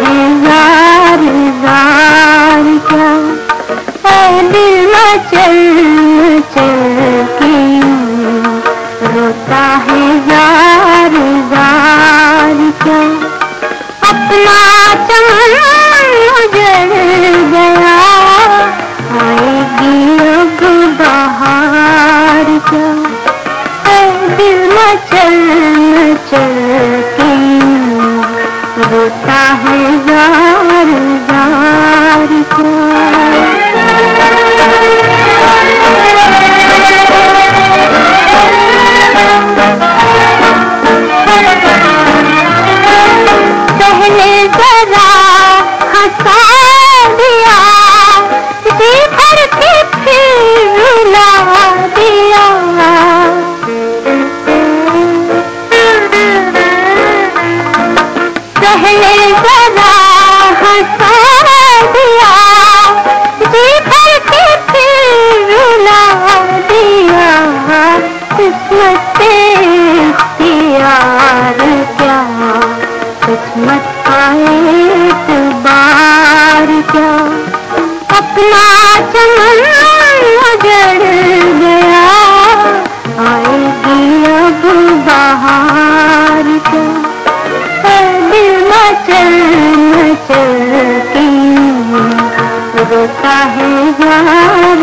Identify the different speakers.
Speaker 1: گزار گار کا دل مچل بلا دیا قسمت اختیار کیا؟ قسمت کا اعتبار کیا؟ اپنا چمن اجڑ گیا، آئے گی اب بہار کیا؟ چل چلتی روتا ہے یار